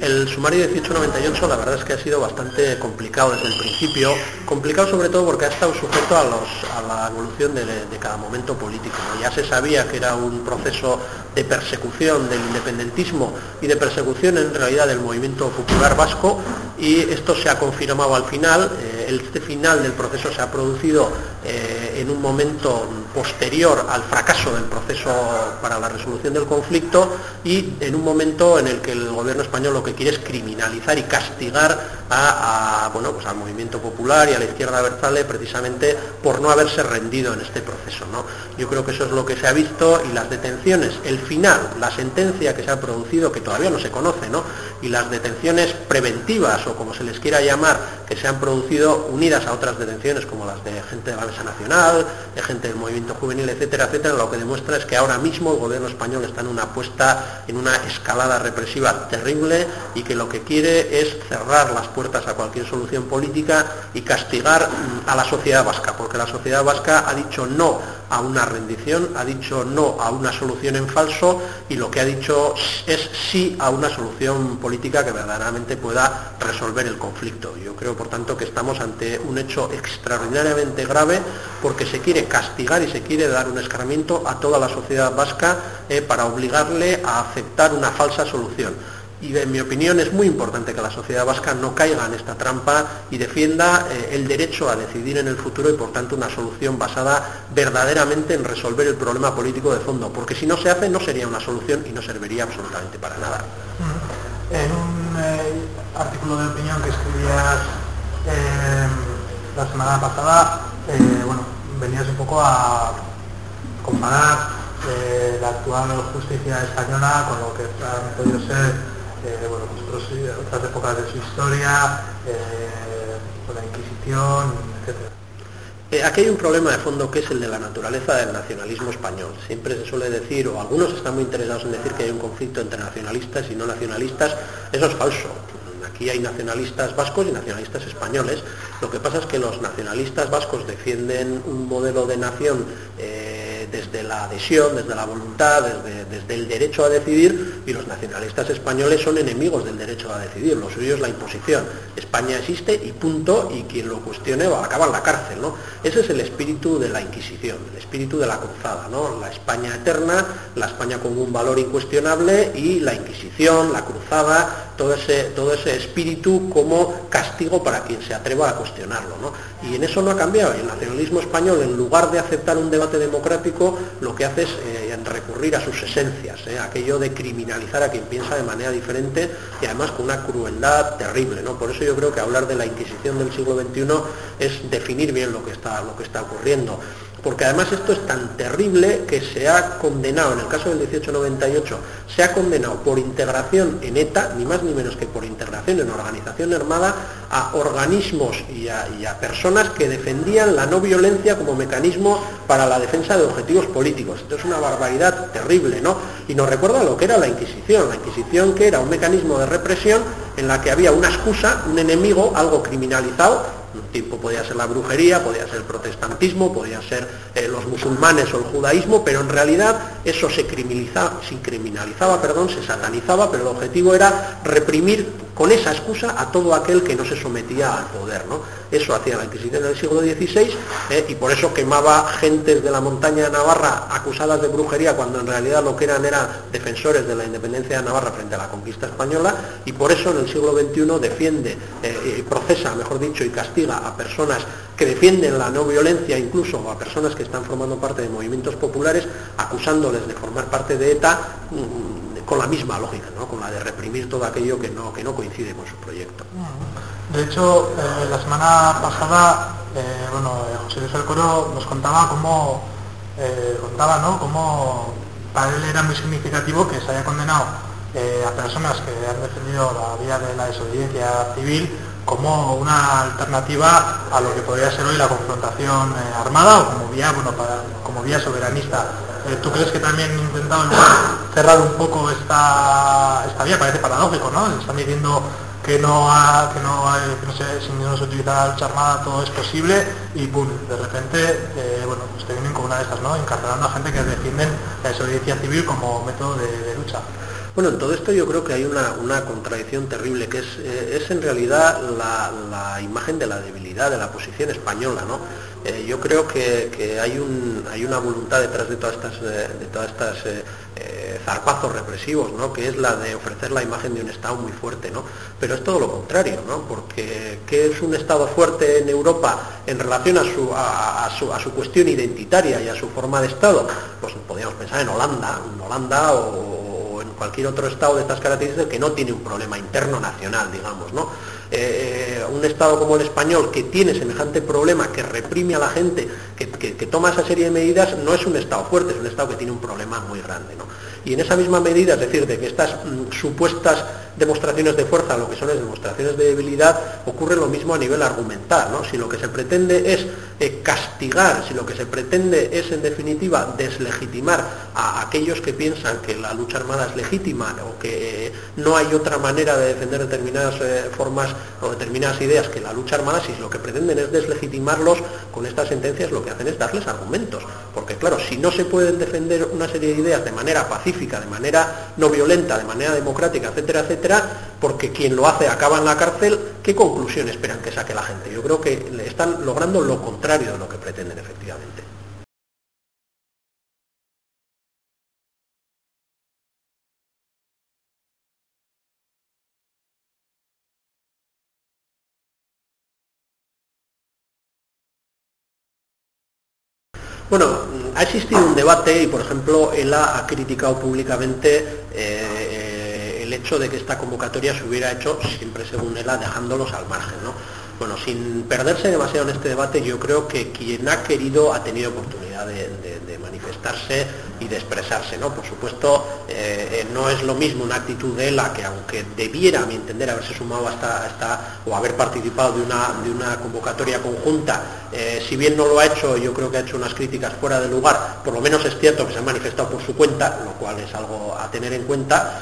El sumario 1898 la verdad es que ha sido bastante complicado desde el principio, complicado sobre todo porque ha estado sujeto a, la evolución de, cada momento político. Ya se sabía que era un proceso de persecución del independentismo y de persecución en realidad del movimiento popular vasco y esto se ha confirmado al final. Eh, este final del proceso se ha producido eh, en un momento posterior al fracaso del proceso para la resolución del conflicto y en un momento en el que el gobierno español lo que quiere es criminalizar y castigar a, bueno, pues al movimiento popular y a la izquierda versale precisamente por no haberse rendido en este proceso. ¿no? Yo creo que eso es lo que se ha visto y las detenciones, el final, la sentencia que se ha producido, que todavía no se conoce, ¿no? y las detenciones preventivas o como se les quiera llamar, que se han producido unidas a otras detenciones como las de gente de la Nacional, de gente del movimiento juvenil, etcétera, etcétera, lo que demuestra es que ahora mismo el gobierno español está en una apuesta, en una escalada represiva terrible y que lo que quiere es cerrar las puertas a cualquier solución política y castigar mm, a la sociedad vasca, porque la sociedad vasca ha dicho no a una rendición, ha dicho no a una solución en falso y lo que ha dicho es sí a una solución política que verdaderamente pueda resolver el conflicto. Yo creo, por tanto, que estamos ante un hecho extraordinariamente grave porque se quiere castigar y se quiere dar un escarmiento a toda la sociedad vasca eh, para obligarle a aceptar una falsa solución y en mi opinión es muy importante que la sociedad vasca no caiga en esta trampa y defienda eh, el derecho a decidir en el futuro y por tanto una solución basada verdaderamente en resolver el problema político de fondo, porque si no se hace no sería una solución y no serviría absolutamente para nada. En un eh, artículo de opinión que escribías eh, la semana pasada, bueno, venías un poco a comparar la actual justicia española con lo que ha podido ser eh, bueno, otras épocas de su historia, eh, la Inquisición, etc. Eh, aquí hay un problema de fondo que es el de la naturaleza del nacionalismo español. Siempre se suele decir, o algunos están muy interesados en decir que hay un conflicto entre nacionalistas y no nacionalistas. Eso es falso. Aquí hay nacionalistas vascos y nacionalistas españoles. Lo que pasa es que los nacionalistas vascos defienden un modelo de nación desde la adhesión, desde la voluntad, desde, el derecho a decidir, y los nacionalistas españoles son enemigos del derecho a decidir, lo suyo es la imposición. España existe y punto, y quien lo cuestione va a en la cárcel. ¿no? Ese es el espíritu de la Inquisición, el espíritu de la cruzada, ¿no? la España eterna, la España con un valor incuestionable y la Inquisición, la cruzada, todo ese, todo ese espíritu como castigo para quien se atreva a cuestionarlo. ¿no? Y en eso no ha cambiado. El nacionalismo español, en lugar de aceptar un debate democrático, lo que hace es eh, recurrir a sus esencias, ¿eh? aquello de criminalizar a quien piensa de manera diferente y además con una crueldad terrible. ¿no? Por eso yo creo que hablar de la Inquisición del siglo XXI es definir bien lo que está, lo que está ocurriendo porque además esto es tan terrible que se ha condenado, en el caso del 1898, se ha condenado por integración en ETA, ni más ni menos que por integración en organización armada, a organismos y a, personas que defendían la no violencia como mecanismo para la defensa de objetivos políticos. Esto es una barbaridad terrible, ¿no? Y nos recuerda lo que era la Inquisición, la Inquisición que era un mecanismo de represión en la que había una excusa, un enemigo, algo criminalizado, tipo podía ser la brujería, podía ser el protestantismo, podía ser eh, los musulmanes o el judaísmo, pero en realidad eso se criminalizaba, se criminalizaba, perdón, se satanizaba, pero el objetivo era reprimir con esa excusa a todo aquel que no se sometía al poder. ¿no? Eso hacía la Inquisición del siglo XVI eh, y por eso quemaba gentes de la montaña de Navarra acusadas de brujería cuando en realidad lo que eran eran defensores de la independencia de Navarra frente a la conquista española y por eso en el siglo XXI defiende, eh, procesa, mejor dicho, y castiga a personas que defienden la no violencia, incluso a personas que están formando parte de movimientos populares, acusándoles de formar parte de ETA. Mm, con la misma lógica, ¿no? con la de reprimir todo aquello que no, que no coincide con su proyecto. De hecho, eh, la semana pasada, eh, bueno, eh, José Luis Alcoro nos contaba cómo, contaba, ¿no? Cómo para él era muy significativo que se haya condenado a personas que han defendido la vía de la desobediencia civil como una alternativa a lo que podría ser hoy la confrontación armada o como vía, bueno, como vía soberanista eh, ¿Tú crees que también intentado cerrar un poco esta, esta vía? Parece paradójico, ¿no? Están diciendo que no, que no, sé, si no se utiliza la lucha armada todo es posible y pum, de repente, eh, bueno, pues te vienen con una de estas, ¿no? Encarcelando a gente que defienden la desobediencia civil como método de, lucha. Bueno, en todo esto yo creo que hay una, contradicción terrible, que es, eh, es en realidad la, imagen de la debilidad de la posición española, ¿no? Eh, yo creo que, hay, un, hay, una voluntad detrás de todas estas, eh, de todas estas zarpazos represivos, ¿no? que es la de ofrecer la imagen de un Estado muy fuerte, ¿no? pero es todo lo contrario, ¿no? porque ¿qué es un Estado fuerte en Europa en relación a su, a, su, a su cuestión identitaria y a su forma de Estado? Pues podríamos pensar en Holanda, en Holanda o cualquier otro Estado de estas características que no tiene un problema interno nacional, digamos, ¿no? Eh, un Estado como el español que tiene semejante problema, que reprime a la gente, que, toma esa serie de medidas, no es un Estado fuerte, es un Estado que tiene un problema muy grande. ¿no? Y en esa misma medida, es decir, de que estas mm, supuestas demostraciones de fuerza, lo que son las demostraciones de debilidad, ocurre lo mismo a nivel argumental. ¿no? Si lo que se pretende es eh, castigar, si lo que se pretende es, en definitiva, deslegitimar a aquellos que piensan que la lucha armada es legítima o que no hay otra manera de defender determinadas eh, formas o determinadas ideas que la lucha armada, si lo que pretenden es deslegitimarlos con estas sentencias, lo que hacen es darles argumentos. Porque, claro, si no se pueden defender una serie de ideas de manera pacífica, de manera no violenta, de manera democrática, etcétera, etcétera, porque quien lo hace acaba en la cárcel, ¿qué conclusión esperan que saque la gente? Yo creo que están logrando lo contrario de lo que pretenden efectivamente. Bueno, ha existido un debate y, por ejemplo, él ha, criticado públicamente eh, el hecho de que esta convocatoria se hubiera hecho siempre según él dejándolos al margen. ¿no? Bueno, sin perderse demasiado en este debate, yo creo que quien ha querido ha tenido oportunidad de, manifestarse y de expresarse. ¿no? Por supuesto, eh, eh, no es lo mismo una actitud de él que aunque debiera, a mi entender, haberse sumado hasta, hasta o haber participado de una, de una convocatoria conjunta, eh, si bien no lo ha hecho, yo creo que ha hecho unas críticas fuera de lugar, por lo menos es cierto que se ha manifestado por su cuenta, lo cual es algo a tener en cuenta,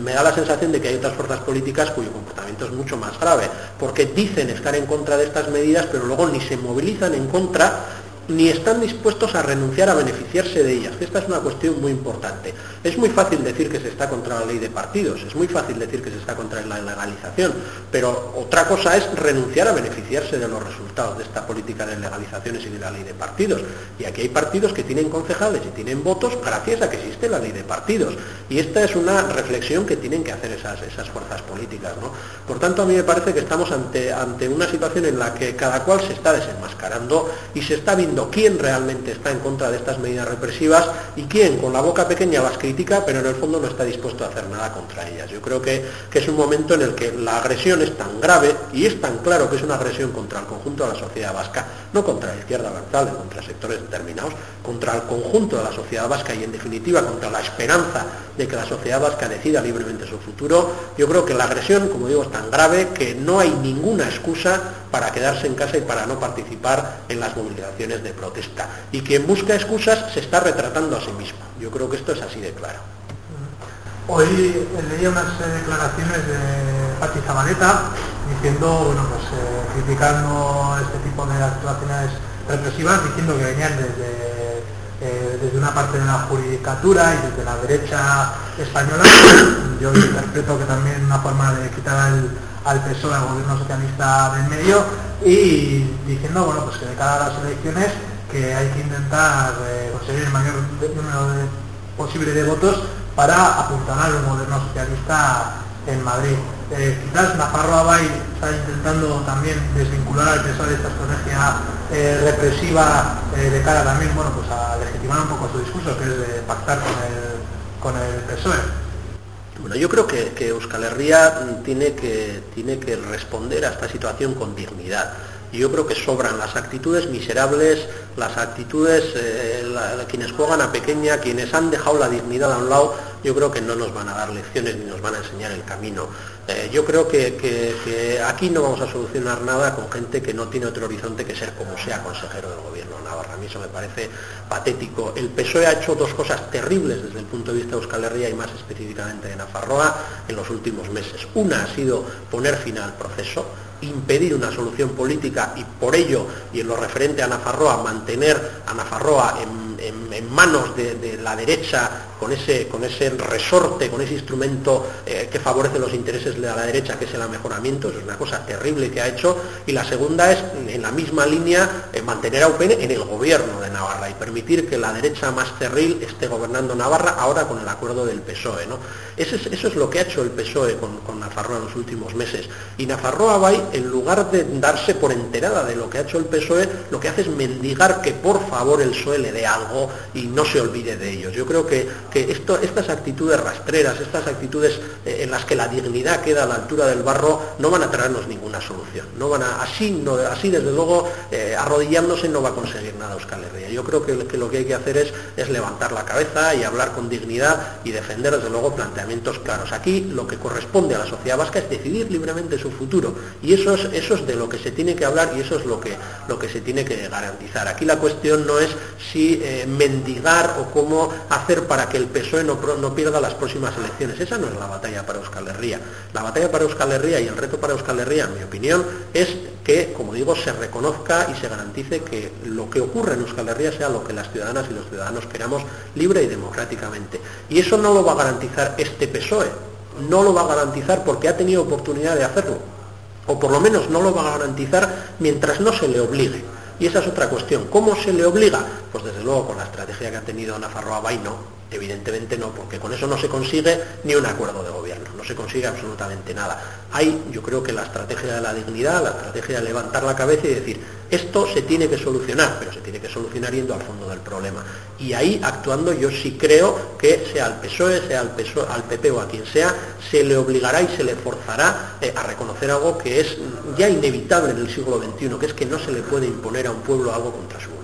me da la sensación de que hay otras fuerzas políticas cuyo comportamiento es mucho más grave, porque dicen estar en contra de estas medidas, pero luego ni se movilizan en contra ni están dispuestos a renunciar a beneficiarse de ellas, esta es una cuestión muy importante. Es muy fácil decir que se está contra la ley de partidos, es muy fácil decir que se está contra la legalización, pero otra cosa es renunciar a beneficiarse de los resultados de esta política de legalizaciones y de la ley de partidos. Y aquí hay partidos que tienen concejales y tienen votos gracias a que existe la ley de partidos. Y esta es una reflexión que tienen que hacer esas, esas fuerzas políticas. ¿no? Por tanto, a mí me parece que estamos ante, ante una situación en la que cada cual se está desenmascarando y se está viendo quién realmente está en contra de estas medidas represivas y quién con la boca pequeña las critica, pero en el fondo no está dispuesto a hacer nada contra ellas. Yo creo que, es un momento en el que la agresión es tan grave y es tan claro que es una agresión contra el conjunto de la sociedad vasca, no contra la izquierda vertical, contra sectores determinados, contra el conjunto de la sociedad vasca y en definitiva contra la esperanza de que la sociedad vasca decida libremente su futuro, yo creo que la agresión, como digo, es tan grave que no hay ninguna excusa para quedarse en casa y para no participar en las movilizaciones de protesta. Y quien busca excusas se está retratando a sí mismo. Yo creo que esto es así de claro. Hoy leía unas eh, declaraciones de Pati Zabaleta diciendo, bueno, pues eh, criticando este tipo de actuaciones represivas, diciendo que venían desde, eh, desde una parte de la judicatura y desde la derecha española. Yo interpreto que también una forma de quitar al PSOE, al gobierno socialista del medio, y diciendo bueno, pues que de cara a las elecciones que hay que intentar eh, conseguir el mayor número posible de votos para apuntalar al gobierno socialista en Madrid. Eh, quizás Nafarro Abay está intentando también desvincular al PSOE de esta estrategia eh, represiva de cara también bueno, pues a legitimar un poco su discurso, que es de pactar con el, con el PSOE. Bueno, yo creo que, que Euskal Herria tiene que, tiene que responder a esta situación con dignidad. Yo creo que sobran las actitudes miserables, las actitudes, eh, quienes juegan a pequeña, quienes han dejado la dignidad a un lado, yo creo que no nos van a dar lecciones ni nos van a enseñar el camino. Eh, yo creo que, aquí no vamos a solucionar nada con gente que no tiene otro horizonte que ser como sea consejero del gobierno de Navarra. A mí eso me parece patético. El PSOE ha hecho dos cosas terribles desde el punto de vista de Euskal Herria y más específicamente de Nafarroa en los últimos meses. Una ha sido poner fin al proceso impedir una solución política y por ello, y en lo referente a Nafarroa, mantener a Nafarroa en, manos de, la derecha con ese, con ese resorte, con ese instrumento eh, que favorece los intereses de la derecha, que es el amejoramiento, es una cosa terrible que ha hecho, y la segunda es, en la misma línea, eh, mantener a UPN en el gobierno de Navarra y permitir que la derecha más cerril esté gobernando Navarra ahora con el acuerdo del PSOE. ¿no? Eso, es, eso es lo que ha hecho el PSOE con, con Nafarroa en los últimos meses. Y Nafarroa Bay, en lugar de darse por enterada de lo que ha hecho el PSOE, lo que hace es mendigar que por favor el PSOE le dé algo y no se olvide de ellos. Yo creo que, que esto, estas actitudes rastreras, estas actitudes eh, en las que la dignidad queda a la altura del barro, no van a traernos ninguna solución. No van a, así, no, así desde luego, eh, arrodillándose no va a conseguir nada Euskal Herria. Yo creo que, lo que hay que hacer es, levantar la cabeza y hablar con dignidad y defender desde luego planteamientos claros. Aquí lo que corresponde a la sociedad vasca es decidir libremente su futuro y eso es, eso es de lo que se tiene que hablar y eso es lo que, lo que se tiene que garantizar. Aquí la cuestión no es si eh, mendigar o cómo hacer para que el PSOE no, no, pierda las próximas elecciones. Esa no es la batalla para Euskal Herria. La batalla para Euskal Herria y el reto para Euskal Herria, en mi opinión, es que, como digo, se reconozca y se garantice que lo que ocurre en Euskal Herria sea lo que las ciudadanas y los ciudadanos queramos libre y democráticamente. Y eso no lo va a garantizar este PSOE, no lo va a garantizar porque ha tenido oportunidad de hacerlo, o por lo menos no lo va a garantizar mientras no se le obligue. Y esa es otra cuestión. ¿Cómo se le obliga? Pues desde luego con la estrategia que ha tenido Nafarroa Baino, Evidentemente no, porque con eso no se consigue ni un acuerdo de gobierno, no se consigue absolutamente nada. Hay, yo creo que la estrategia de la dignidad, la estrategia de levantar la cabeza y decir, esto se tiene que solucionar, pero se tiene que solucionar yendo al fondo del problema. Y ahí, actuando, yo sí creo que sea al PSOE, sea al, PP o a quien sea, se le obligará y se le forzará eh, a reconocer algo que es ya inevitable en el siglo XXI, que es que no se le puede imponer a un pueblo algo contra su.